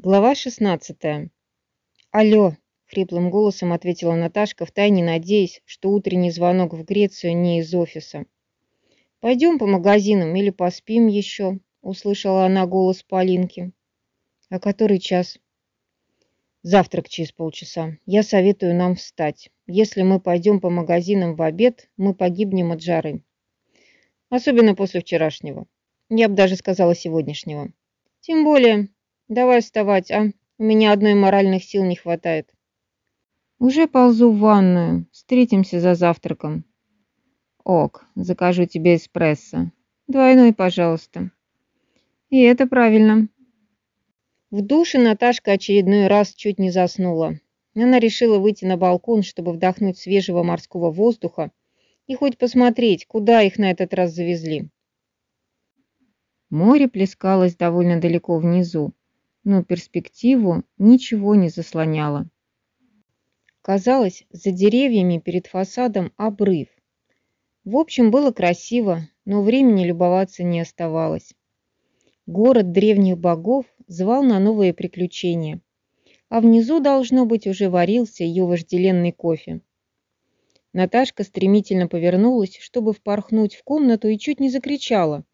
Глава 16. Алло, хриплым голосом ответила Наташка, втайне надеясь, что утренний звонок в Грецию не из офиса. Пойдем по магазинам или поспим еще, услышала она голос Полинки. А который час? Завтрак через полчаса. Я советую нам встать. Если мы пойдем по магазинам в обед, мы погибнем от жары. Особенно после вчерашнего. Я бы даже сказала сегодняшнего. Тем более, Давай вставать, а? У меня одной моральных сил не хватает. Уже ползу в ванную. Встретимся за завтраком. Ок, закажу тебе эспрессо. Двойной, пожалуйста. И это правильно. В душе Наташка очередной раз чуть не заснула. Она решила выйти на балкон, чтобы вдохнуть свежего морского воздуха и хоть посмотреть, куда их на этот раз завезли. Море плескалось довольно далеко внизу, но перспективу ничего не заслоняло. Казалось, за деревьями перед фасадом обрыв. В общем, было красиво, но времени любоваться не оставалось. Город древних богов звал на новые приключения, а внизу, должно быть, уже варился ее вожделенный кофе. Наташка стремительно повернулась, чтобы впорхнуть в комнату и чуть не закричала.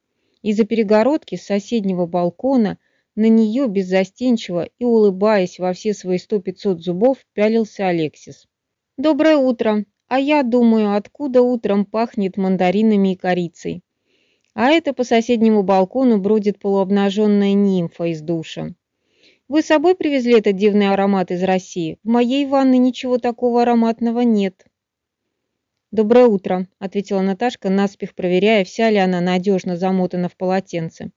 Из-за перегородки с соседнего балкона на нее беззастенчиво и улыбаясь во все свои сто пятьсот зубов, пялился Алексис. «Доброе утро! А я думаю, откуда утром пахнет мандаринами и корицей? А это по соседнему балкону бродит полуобнаженная нимфа из душа. Вы с собой привезли этот дивный аромат из России? В моей ванной ничего такого ароматного нет». «Доброе утро», — ответила Наташка, наспех проверяя, вся ли она надежно замотана в полотенце.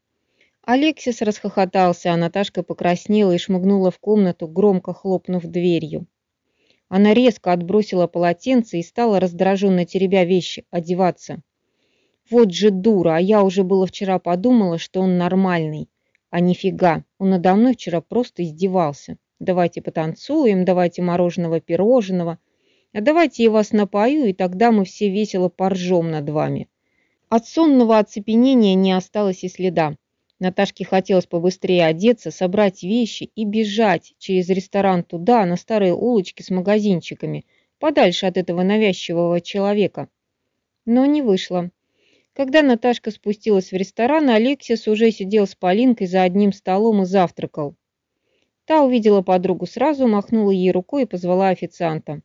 Алексис расхохотался, а Наташка покраснела и шмыгнула в комнату, громко хлопнув дверью. Она резко отбросила полотенце и стала раздраженно теребя вещи, одеваться. Вот же дура, а я уже было вчера подумала, что он нормальный. А нифига, он надо мной вчера просто издевался. Давайте потанцуем, давайте мороженого пирожного, а давайте я вас напою, и тогда мы все весело поржем над вами. От сонного оцепенения не осталось и следа. Наташке хотелось побыстрее одеться, собрать вещи и бежать через ресторан туда, на старые улочки с магазинчиками, подальше от этого навязчивого человека. Но не вышло. Когда Наташка спустилась в ресторан, Алексис уже сидел с Полинкой за одним столом и завтракал. Та увидела подругу сразу, махнула ей рукой и позвала официанта.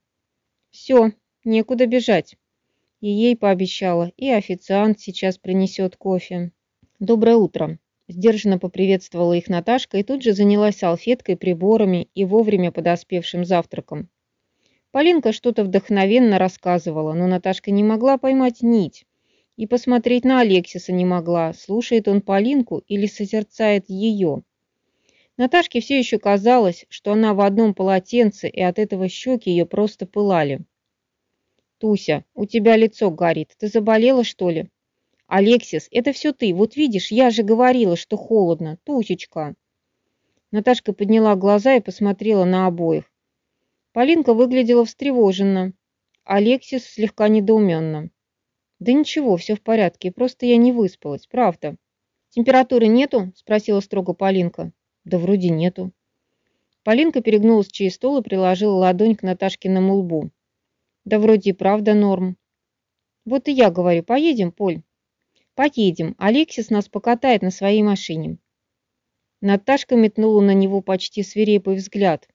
«Все, некуда бежать». И ей пообещала, и официант сейчас принесет кофе. «Доброе утро», Сдержанно поприветствовала их Наташка и тут же занялась салфеткой, приборами и вовремя подоспевшим завтраком. Полинка что-то вдохновенно рассказывала, но Наташка не могла поймать нить и посмотреть на Алексиса не могла, слушает он Полинку или созерцает ее. Наташке все еще казалось, что она в одном полотенце, и от этого щеки ее просто пылали. «Туся, у тебя лицо горит. Ты заболела, что ли?» «Алексис, это все ты. Вот видишь, я же говорила, что холодно. Тусечка!» Наташка подняла глаза и посмотрела на обоих. Полинка выглядела встревоженно. Алексис слегка недоуменно. «Да ничего, все в порядке, просто я не выспалась, правда». «Температуры нету?» – спросила строго Полинка. «Да вроде нету». Полинка перегнулась через стол и приложила ладонь к Наташкиному лбу. «Да вроде и правда норм». «Вот и я говорю, поедем, Поль?» Поедем, Алексис нас покатает на своей машине. Наташка метнула на него почти свирепый взгляд.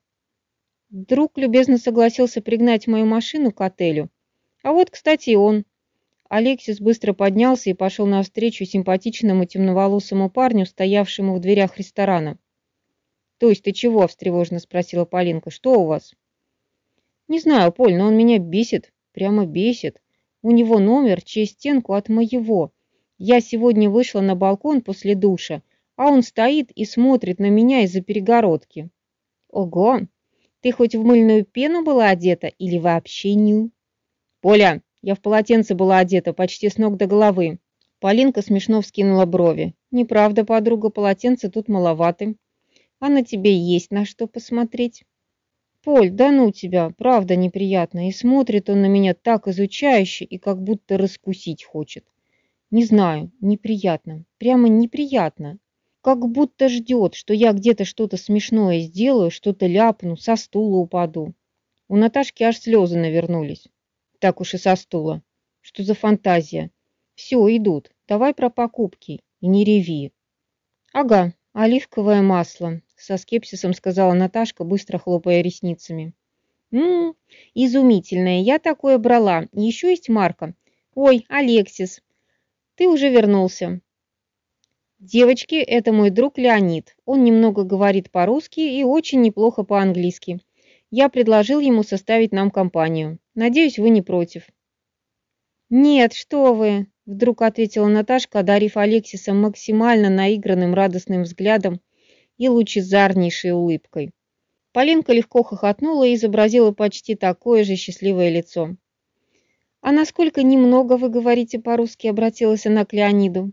Друг любезно согласился пригнать мою машину к отелю. А вот, кстати, он. Алексис быстро поднялся и пошел навстречу симпатичному темноволосому парню, стоявшему в дверях ресторана. «То есть ты чего?» – встревоженно спросила Полинка. «Что у вас?» «Не знаю, Поль, но он меня бесит. Прямо бесит. У него номер через стенку от моего. Я сегодня вышла на балкон после душа, а он стоит и смотрит на меня из-за перегородки. Ого! Ты хоть в мыльную пену была одета или вообще ню? Поля, я в полотенце была одета почти с ног до головы. Полинка смешно вскинула брови. Неправда, подруга, полотенце тут маловаты. А на тебе есть на что посмотреть. Поль, да ну тебя, правда неприятно. И смотрит он на меня так изучающе и как будто раскусить хочет. Не знаю, неприятно, прямо неприятно. как будто ждет, что я где-то что-то смешное сделаю, что-то ляпну, со стула упаду. У Наташки аж слезы навернулись. Так уж и со стула. Что за фантазия? Все, идут. Давай про покупки. И не реви. Ага, оливковое масло, со скепсисом сказала Наташка, быстро хлопая ресницами. Ммм, изумительное. Я такое брала. Еще есть марка. Ой, Алексис, ты уже вернулся. Девочки, это мой друг Леонид. Он немного говорит по-русски и очень неплохо по-английски. Я предложил ему составить нам компанию. Надеюсь, вы не против. Нет, что вы, вдруг ответила Наташка, одарив Алексиса максимально наигранным радостным взглядом и лучезарнейшей улыбкой. Полинка легко хохотнула и изобразила почти такое же счастливое лицо. «А насколько немного вы говорите по-русски?» обратилась она к Леониду.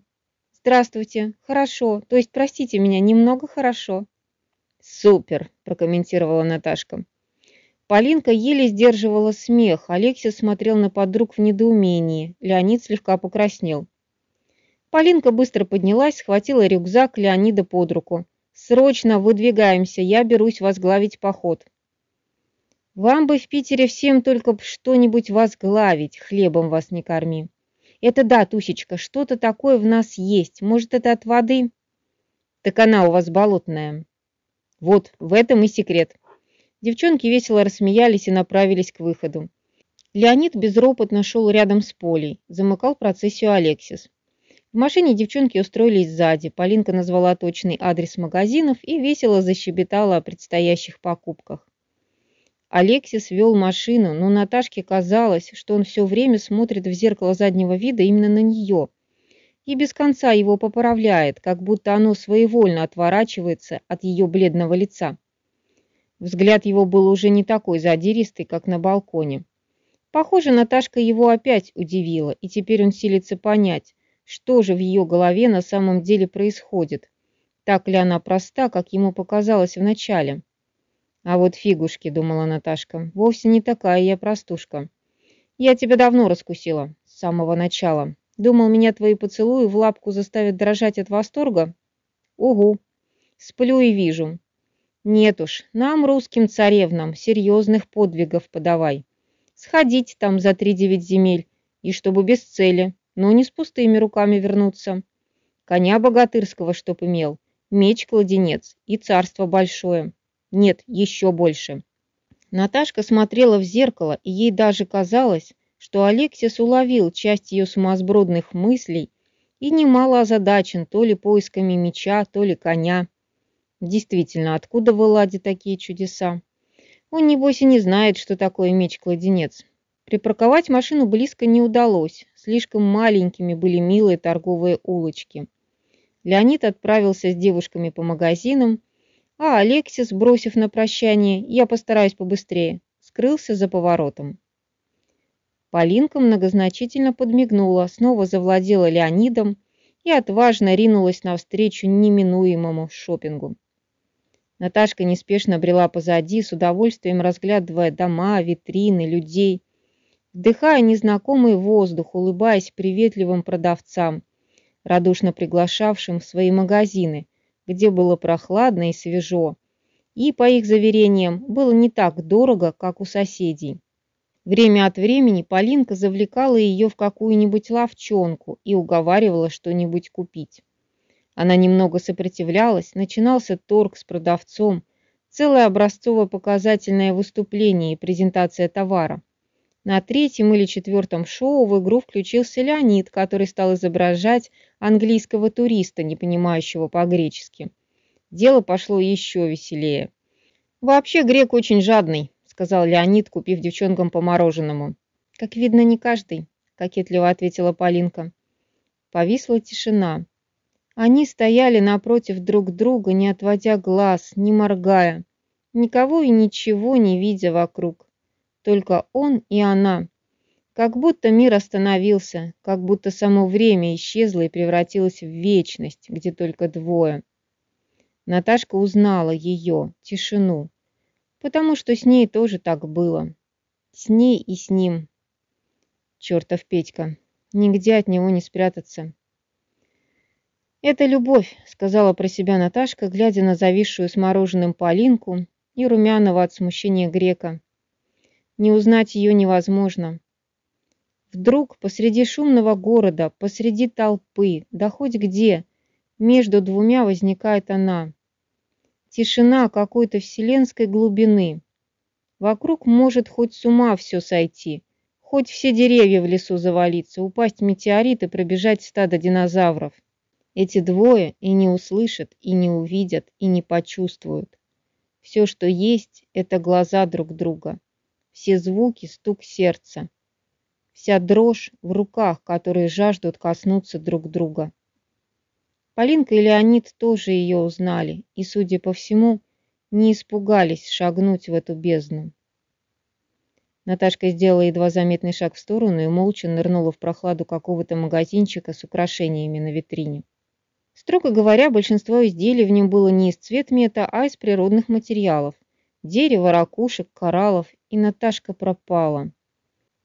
Здравствуйте. Хорошо. То есть, простите меня, немного хорошо. Супер, прокомментировала Наташка. Полинка еле сдерживала смех. Алексис смотрел на подруг в недоумении. Леонид слегка покраснел. Полинка быстро поднялась, схватила рюкзак Леонида под руку. «Срочно выдвигаемся, я берусь возглавить поход». «Вам бы в Питере всем только что-нибудь возглавить, хлебом вас не корми». Это да, Тусечка, что-то такое в нас есть. Может, это от воды? Так она у вас болотная. Вот, в этом и секрет. Девчонки весело рассмеялись и направились к выходу. Леонид безропотно шел рядом с Полей, замыкал процессию Алексис. В машине девчонки устроились сзади, Полинка назвала точный адрес магазинов и весело защебетала о предстоящих покупках. Алексис вел машину, но Наташке казалось, что он все время смотрит в зеркало заднего вида именно на нее и без конца его поправляет, как будто оно своевольно отворачивается от ее бледного лица. Взгляд его был уже не такой задиристый, как на балконе. Похоже, Наташка его опять удивила, и теперь он силится понять, что же в ее голове на самом деле происходит. Так ли она проста, как ему показалось вначале? А вот фигушки, думала Наташка, вовсе не такая я простушка. Я тебя давно раскусила, с самого начала. Думал, меня твои поцелуи в лапку заставят дрожать от восторга? Угу, сплю и вижу. Нет уж, нам, русским царевнам, серьезных подвигов подавай. Сходить там за три девять земель, и чтобы без цели, но не с пустыми руками вернуться. Коня богатырского чтоб имел, меч-кладенец и царство большое. Нет, еще больше. Наташка смотрела в зеркало, и ей даже казалось, что Алексис уловил часть ее сумасбродных мыслей и немало озадачен то ли поисками меча, то ли коня. Действительно, откуда в Эладе такие чудеса? Он, небось, и не знает, что такое меч-кладенец. Припарковать машину близко не удалось, слишком маленькими были милые торговые улочки. Леонид отправился с девушками по магазинам, а Алексис, бросив на прощание, я постараюсь побыстрее, скрылся за поворотом. Полинка многозначительно подмигнула, снова завладела Леонидом и отважно ринулась навстречу неминуемому шопингу. Наташка неспешно брела позади, с удовольствием разглядывая дома, витрины, людей, вдыхая незнакомый воздух, улыбаясь приветливым продавцам, радушно приглашавшим в свои магазины, где было прохладно и свежо, и, по их заверениям, было не так дорого, как у соседей. Время от времени Полинка завлекала ее в какую-нибудь лавчонку и уговаривала что-нибудь купить. Она немного сопротивлялась, начинался торг с продавцом, целое образцово-показательное выступление и презентация товара. На третьем или четвертом шоу в игру включился Леонид, который стал изображать английского туриста, не понимающего по-гречески. Дело пошло еще веселее. «Вообще грек очень жадный», — сказал Леонид, купив девчонкам по мороженому. «Как видно, не каждый», — кокетливо ответила Полинка. Повисла тишина. Они стояли напротив друг друга, не отводя глаз, не моргая, никого и ничего не видя вокруг только он и она. Как будто мир остановился, как будто само время исчезло и превратилось в вечность, где только двое. Наташка узнала ее, тишину, потому что с ней тоже так было. С ней и с ним. Чертов Петька, нигде от него не спрятаться. «Это любовь», — сказала про себя Наташка, глядя на зависшую с мороженым Полинку и румяного от смущения грека. Не узнать ее невозможно. Вдруг посреди шумного города, посреди толпы, да хоть где, между двумя возникает она. Тишина какой-то вселенской глубины. Вокруг может хоть с ума все сойти, хоть все деревья в лесу завалиться, упасть метеорит и пробежать стадо динозавров. Эти двое и не услышат, и не увидят, и не почувствуют. Все, что есть, это глаза друг друга. Все звуки – стук сердца. Вся дрожь в руках, которые жаждут коснуться друг друга. Полинка и Леонид тоже ее узнали и, судя по всему, не испугались шагнуть в эту бездну. Наташка сделала едва заметный шаг в сторону и молча нырнула в прохладу какого-то магазинчика с украшениями на витрине. Строго говоря, большинство изделий в нем было не из цветмета, а из природных материалов. Дерево, ракушек, кораллов, и Наташка пропала.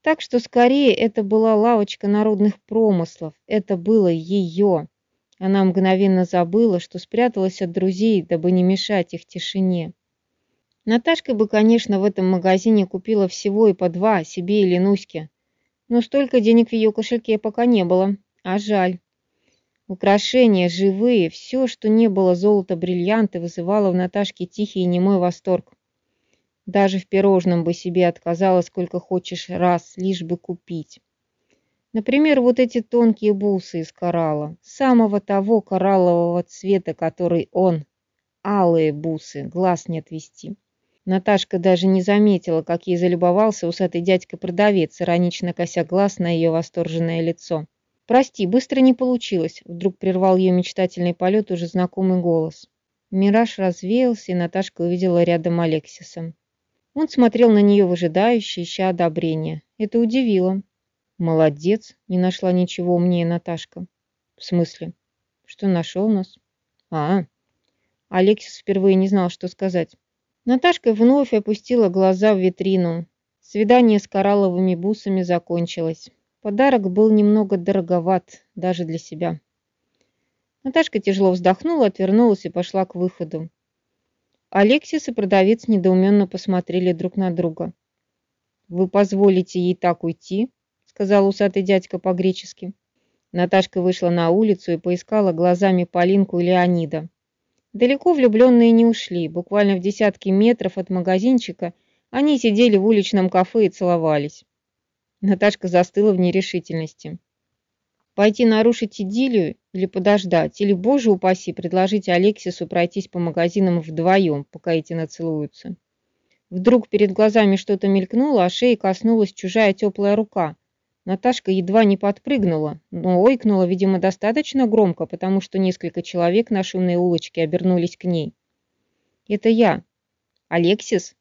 Так что скорее это была лавочка народных промыслов, это было ее. Она мгновенно забыла, что спряталась от друзей, дабы не мешать их тишине. Наташка бы, конечно, в этом магазине купила всего и по два, себе или Нуське. Но столько денег в ее кошельке пока не было, а жаль. Украшения, живые, все, что не было золото, бриллианты, вызывало в Наташке тихий и немой восторг. Даже в пирожном бы себе отказала сколько хочешь раз, лишь бы купить. Например, вот эти тонкие бусы из коралла, самого того кораллового цвета, который он, алые бусы, глаз не отвести. Наташка даже не заметила, как ей залюбовался усатый дядька-продавец, иронично кося глаз на ее восторженное лицо. «Прости, быстро не получилось», — вдруг прервал ее мечтательный полет уже знакомый голос. Мираж развеялся, и Наташка увидела рядом Алексиса. Он смотрел на нее выжидающе, ища одобрения. Это удивило. «Молодец!» — не нашла ничего умнее Наташка. «В смысле? Что нашел нас?» «А, Алексис впервые не знал, что сказать. Наташка вновь опустила глаза в витрину. Свидание с коралловыми бусами закончилось. Подарок был немного дороговат даже для себя. Наташка тяжело вздохнула, отвернулась и пошла к выходу. Алексис и продавец недоуменно посмотрели друг на друга. «Вы позволите ей так уйти?» — сказал усатый дядька по-гречески. Наташка вышла на улицу и поискала глазами Полинку и Леонида. Далеко влюбленные не ушли, буквально в десятки метров от магазинчика они сидели в уличном кафе и целовались. Наташка застыла в нерешительности. Пойти нарушить идиллию или подождать, или, боже упаси, предложить Алексису пройтись по магазинам вдвоем, пока эти нацелуются. Вдруг перед глазами что-то мелькнуло, а шеи коснулась чужая теплая рука. Наташка едва не подпрыгнула, но ойкнула, видимо, достаточно громко, потому что несколько человек на шумной улочке обернулись к ней. «Это я. Алексис?»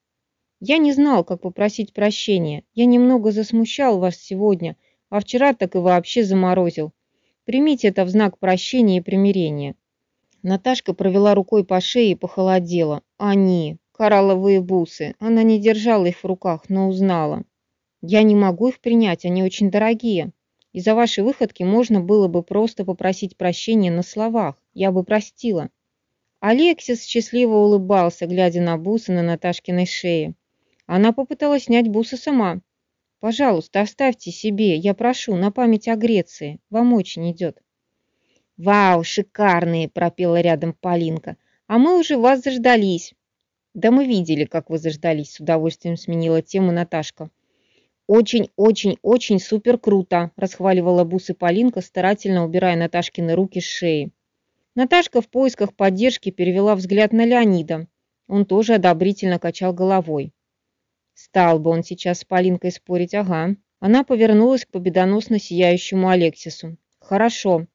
«Я не знал, как попросить прощения. Я немного засмущал вас сегодня, а вчера так и вообще заморозил. Примите это в знак прощения и примирения». Наташка провела рукой по шее и похолодела. «Они, коралловые бусы». Она не держала их в руках, но узнала. Я не могу их принять, они очень дорогие. Из-за вашей выходки можно было бы просто попросить прощения на словах. Я бы простила. Алексис счастливо улыбался, глядя на бусы на Наташкиной шее. Она попыталась снять бусы сама. «Пожалуйста, оставьте себе, я прошу, на память о Греции. Вам очень идет». «Вау, шикарные!» – пропела рядом Полинка. «А мы уже вас заждались». «Да мы видели, как вы заждались», – с удовольствием сменила тему Наташка. «Очень-очень-очень супер круто!» – расхваливала бусы Полинка, старательно убирая Наташкины руки с шеи. Наташка в поисках поддержки перевела взгляд на Леонида. Он тоже одобрительно качал головой. Стал бы он сейчас с Полинкой спорить, ага. Она повернулась к победоносно сияющему Алексису. «Хорошо,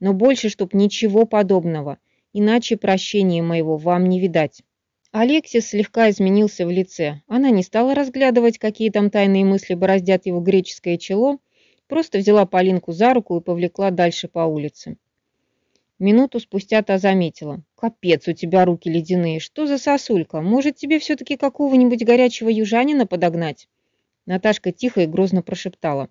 но больше, чтоб ничего подобного, иначе прощения моего вам не видать». Алексис слегка изменился в лице. Она не стала разглядывать, какие там тайные мысли бороздят его греческое чело, просто взяла Полинку за руку и повлекла дальше по улице. Минуту спустя та заметила. «Капец, у тебя руки ледяные. Что за сосулька? Может, тебе все-таки какого-нибудь горячего южанина подогнать?» Наташка тихо и грозно прошептала.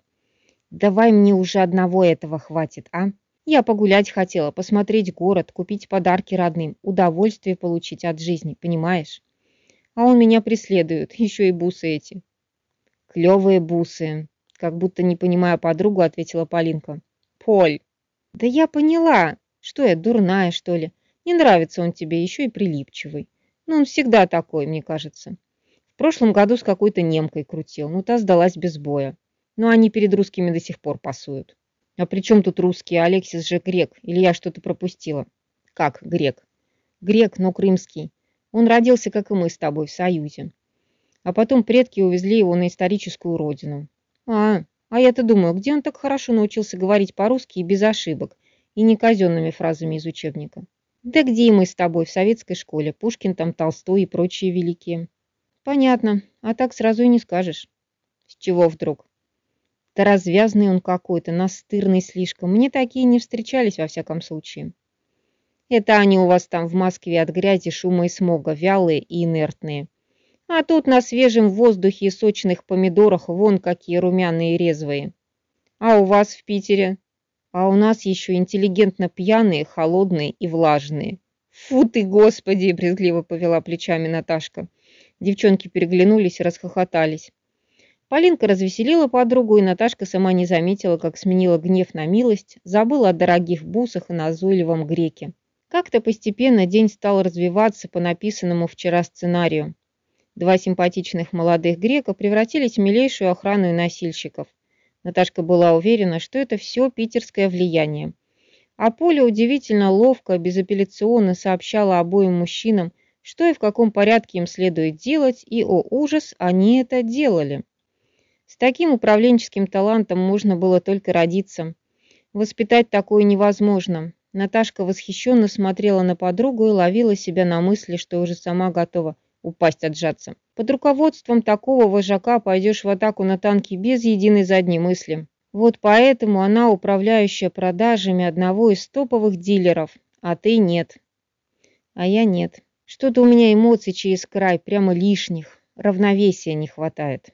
«Давай мне уже одного этого хватит, а? Я погулять хотела, посмотреть город, купить подарки родным, удовольствие получить от жизни, понимаешь? А он меня преследует, еще и бусы эти. Клевые бусы, как будто не понимая подругу, ответила Полинка. Поль, да я поняла. Что я, дурная, что ли? Не нравится он тебе, еще и прилипчивый. Ну, он всегда такой, мне кажется. В прошлом году с какой-то немкой крутил, ну, та сдалась без боя. Но они перед русскими до сих пор пасуют. А при чем тут русские? Алексис же грек. Или я что-то пропустила? Как грек? Грек, но крымский. Он родился, как и мы с тобой, в Союзе. А потом предки увезли его на историческую родину. А, а я-то думаю, где он так хорошо научился говорить по-русски и без ошибок, и не казенными фразами из учебника? Да где мы с тобой, в советской школе, Пушкин там, Толстой и прочие великие. Понятно, а так сразу и не скажешь. С чего вдруг? Да развязный он какой-то, настырный слишком. Мне такие не встречались во всяком случае. Это они у вас там в Москве от грязи, шума и смога, вялые и инертные. А тут на свежем воздухе и сочных помидорах вон какие румяные и резвые. А у вас в Питере? А у нас еще интеллигентно пьяные, холодные и влажные. Фу ты, господи, брезгливо повела плечами Наташка. Девчонки переглянулись и расхохотались. Полинка развеселила подругу, и Наташка сама не заметила, как сменила гнев на милость, забыла о дорогих бусах и назойливом греке. Как-то постепенно день стал развиваться по написанному вчера сценарию. Два симпатичных молодых грека превратились в милейшую охрану и носильщиков. Наташка была уверена, что это все питерское влияние. А Поля удивительно ловко, безапелляционно сообщала обоим мужчинам, что и в каком порядке им следует делать, и, о ужас, они это делали. С таким управленческим талантом можно было только родиться. Воспитать такое невозможно. Наташка восхищенно смотрела на подругу и ловила себя на мысли, что уже сама готова упасть отжаться. Под руководством такого вожака пойдешь в атаку на танки без единой задней мысли. Вот поэтому она управляющая продажами одного из топовых дилеров, а ты нет. А я нет. Что-то у меня эмоций через край, прямо лишних. Равновесия не хватает.